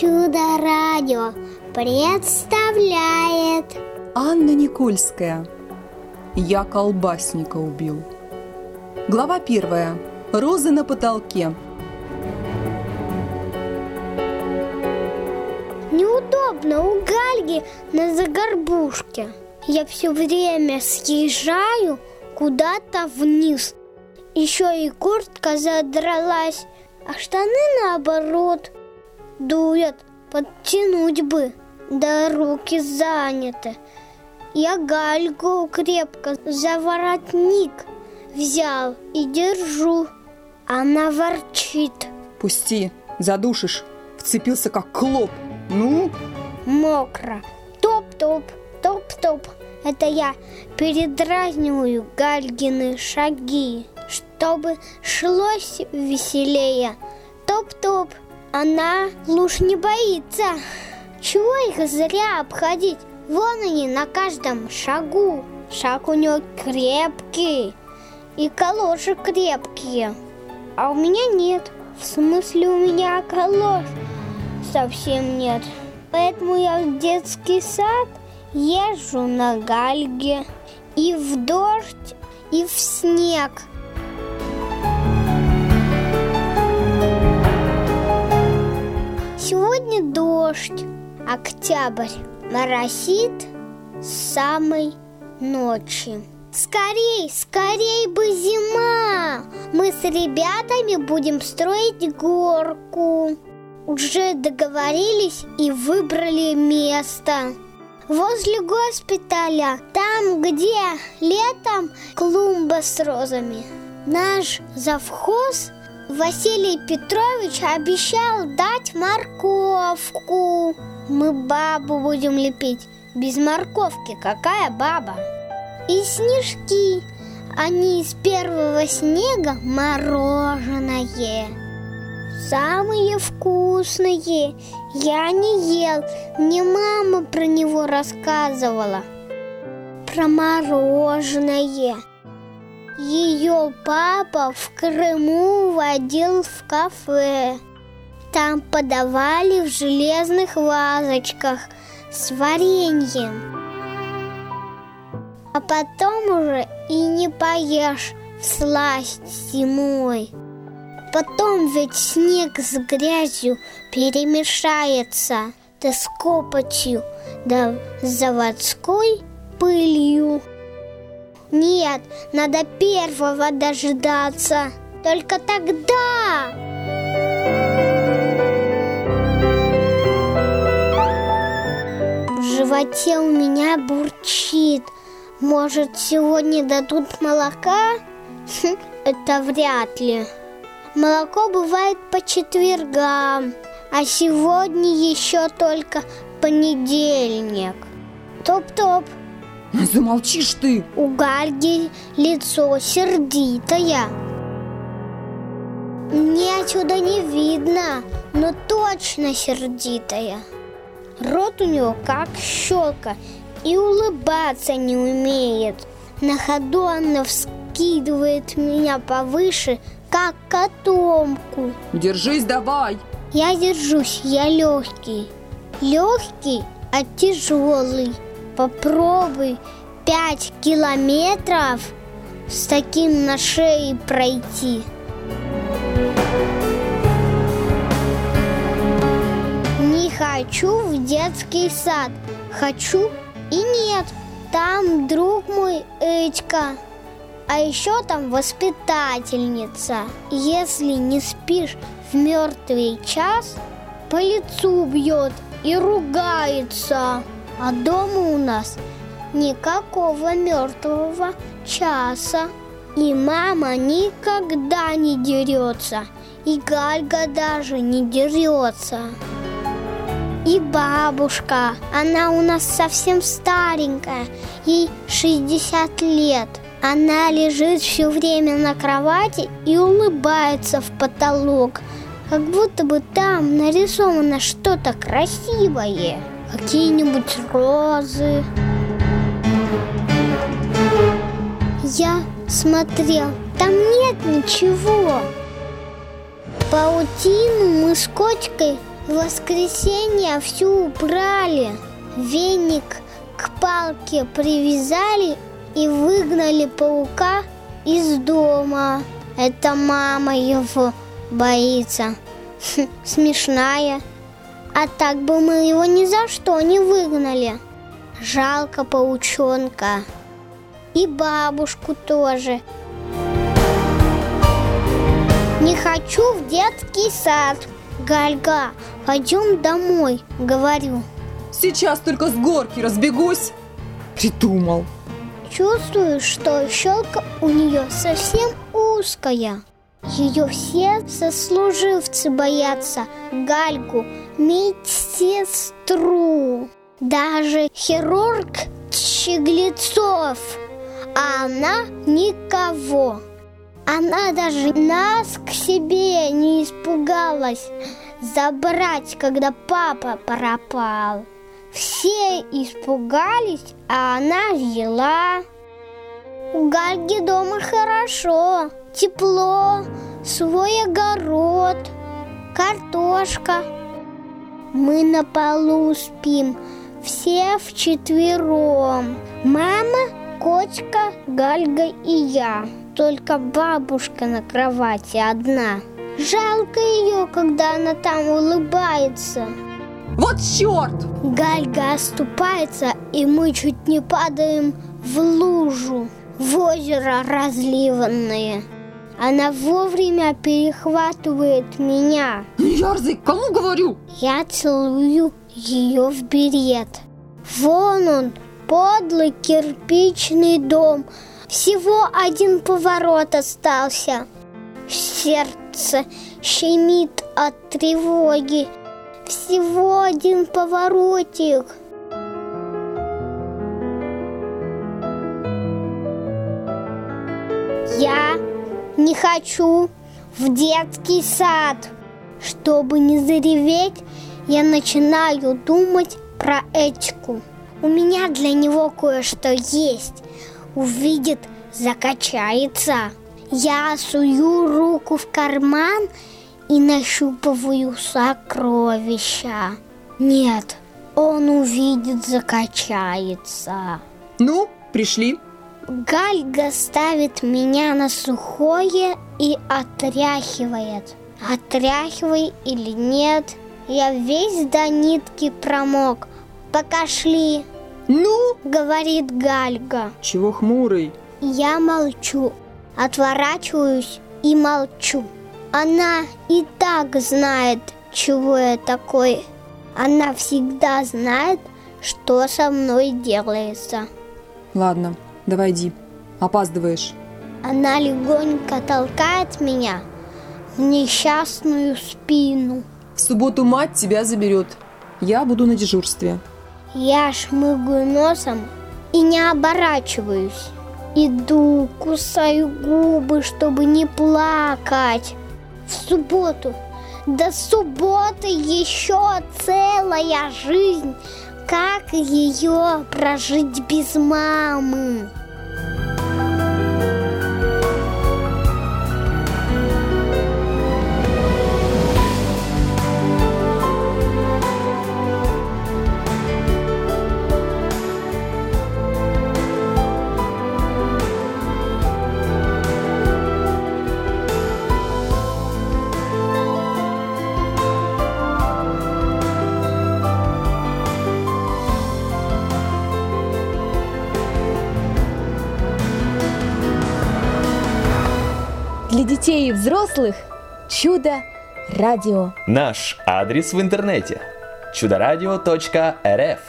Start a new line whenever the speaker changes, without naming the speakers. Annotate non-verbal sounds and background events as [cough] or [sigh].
Чудо-радио представляет.
Анна Никольская. Я колбасника убил Глава первая. Розы на потолке
Неудобно у Гальги на загорбушке. Я все время съезжаю куда-то вниз. Еще и куртка задралась а штаны наоборот дует, подтянуть бы, да руки заняты. Я гальгу крепко за воротник взял и держу. Она ворчит.
Пусти, задушишь. Вцепился как клоп. Ну?
Мокро. Топ-топ, топ-топ. Это я передразниваю Гальгины шаги чтобы шлось веселее. Топ-топ, она луж не боится. Чего их зря обходить? Вон они на каждом шагу. Шаг у нее крепкий, и калоши крепкие. А у меня нет. В смысле у меня калош совсем нет. Поэтому я в детский сад езжу на гальге и в дождь, и в снег – дождь, октябрь, моросит с самой ночи. Скорей, скорей бы зима! Мы с ребятами будем строить горку. Уже договорились и выбрали место. Возле госпиталя, там, где летом клумба с розами. Наш завхоз Василий Петрович обещал дать морковку. Мы бабу будем лепить. Без морковки какая баба? И снежки. Они из первого снега мороженое. Самые вкусные. Я не ел. Мне мама про него рассказывала. Про мороженое. Ее папа в Крыму водил в кафе. Там подавали в железных вазочках с вареньем. А потом уже и не поешь в сласть зимой. Потом ведь снег с грязью перемешается, да с копотью, да с заводской пылью. Нет, надо первого дождаться. Только тогда... В животе у меня бурчит. Может, сегодня дадут молока? Хм, это вряд ли. Молоко бывает по четвергам, а сегодня еще только понедельник. Топ-топ.
Замолчишь ты!
У Гальги лицо сердитое. Мне отсюда не видно, но точно сердитая. Рот у него как щелка и улыбаться не умеет. На ходу она вскидывает меня повыше, как котомку.
Держись давай!
Я держусь, я легкий. Легкий, а тяжелый. Попробуй пять километров с таким на шее пройти. Не хочу в детский сад. Хочу и нет. Там друг мой Эчка. А еще там воспитательница. Если не спишь в мертвый час, по лицу бьет и ругается. А дома у нас никакого мертвого часа. И мама никогда не дерется. И Гальга даже не дерется. И бабушка, она у нас совсем старенькая, ей 60 лет. Она лежит все время на кровати и улыбается в потолок, как будто бы там нарисовано что-то красивое какие-нибудь розы. Я смотрел, там нет ничего. Паутину мы с котикой В воскресенье всю убрали, веник к палке привязали и выгнали паука из дома. Это мама его боится. [laughs] Смешная. А так бы мы его ни за что не выгнали. Жалко паучонка. И бабушку тоже. Не хочу в детский сад. Гальга, пойдем домой, говорю.
Сейчас только с горки разбегусь. Придумал.
Чувствую, что щелка у нее совсем узкая. Ее все сослуживцы боятся Гальгу, медсестру, даже хирург Щеглецов, а она никого. Она даже нас к себе не испугалась забрать, когда папа пропал. Все испугались, а она взяла. У Гальги дома хорошо, тепло, свой огород, картошка. Мы на полу спим, все вчетвером. Мама, кочка, Гальга и я. Только бабушка на кровати одна. Жалко ее, когда она там улыбается.
Вот черт!
Гальга оступается, и мы чуть не падаем в лужу, в озеро разливанное. Она вовремя перехватывает меня.
Не ярзай, кому говорю?
Я целую ее в берет. Вон он, подлый кирпичный дом. Всего один поворот остался. Сердце щемит от тревоги. Всего один поворотик. Я не хочу в детский сад. Чтобы не зареветь, я начинаю думать про Этику. У меня для него кое-что есть. Увидит, закачается. Я сую руку в карман и нащупываю сокровища. Нет, он увидит, закачается.
Ну, пришли.
Гальга ставит меня на сухое и отряхивает. Отряхивай или нет, я весь до нитки промок. Пока шли,
Ну,
говорит Гальга.
чего хмурый?
Я молчу, отворачиваюсь и молчу. Она и так знает, чего я такой. Она всегда знает, что со мной делается.
Ладно, давай иди. Опаздываешь.
Она легонько толкает меня в несчастную спину.
В субботу мать тебя заберет. Я буду на дежурстве.
Я шмыгаю носом и не оборачиваюсь. Иду, кусаю губы, чтобы не плакать. В субботу. До субботы еще целая жизнь. Как ее прожить без мамы?
Детей и взрослых чудо радио.
Наш адрес в интернете чудорадио.рф